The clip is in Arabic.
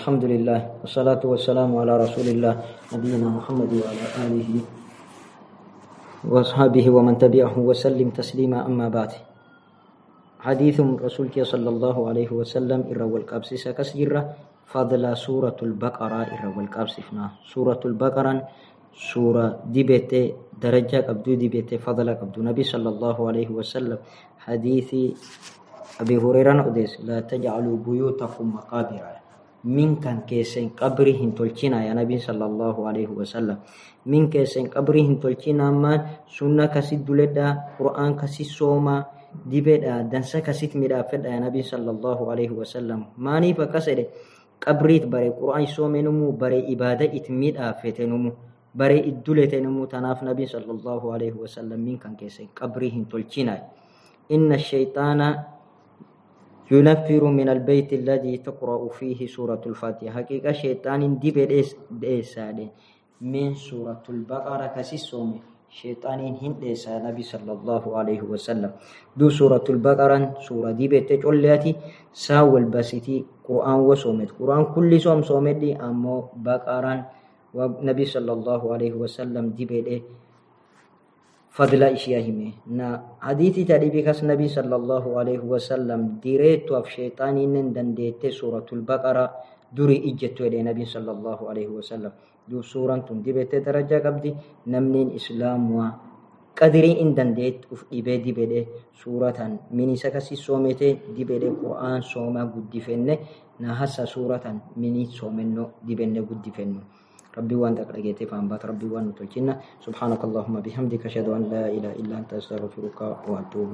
الحمد لله والصلاة والسلام على رسول الله نبينا محمد وعلى آله وأصحابه ومن تبعه وسلم تسليما أما بعد. حديث رسولك صلى الله عليه وسلم إرى والقابسس كسيرة فضل سورة البقرة إرى والقابسفنا سورة البقرة سورة دبت درجة قبدو دبت فضل قبدو نبي صلى الله عليه وسلم. حديث أبي هريرة أديس لا تجعلوا بيوتكم مقابر من كان كيسين قبره تلچنا يا نبي صلى الله عليه وسلم من كيسين قبره تلچنا ما سنة كسيد دولدا قرآن كسيد سوما دبدا دنسا كسيد مدافد يا نبي صلى الله عليه وسلم ماني فكسد قبريت بري قرآن سومي نمو بري إبادة اتميد آفت نمو بري الدولة نمو تناف نبي صلى الله عليه وسلم من كان كيسين قبره تلچنا إن الشيطان ينفر من البيت الذي تقرأ فيه سورة الفاتحة. حقيقة شيطان دي بديسادي من سورة البقرة كسيسومي. شيطان هن ديسا نبي صلى الله عليه وسلم. دو سورة البقرة سورة دي بتجولاتي ساول بسيتي قرآن وسومت. قرآن كل سوم سومت دي. أمو بقرة ونبي صلى الله عليه وسلم دي بدي فضل إشياهمه نا حديثي تاريبي بكس نبي صلى الله عليه وسلم ديريت وف شيطاني نندن ديت سورة البقرة دوري إجتو إلى نبي صلى الله عليه وسلم. دو سورة تندبت درجة قبدي نمنين إسلام و قدري إن دنديت أف إبه دي بده سورة مني سكسي سومته دي بده قرآن سوما قد دفنه نهسا سورة مني سومنو دي بده قد دفنه ربي وان دقيقتي فانبات ربي وان تلجنا سبحانك اللهم بحمدك أشهد أن لا إله إلا أنت أستغفرك وأتوب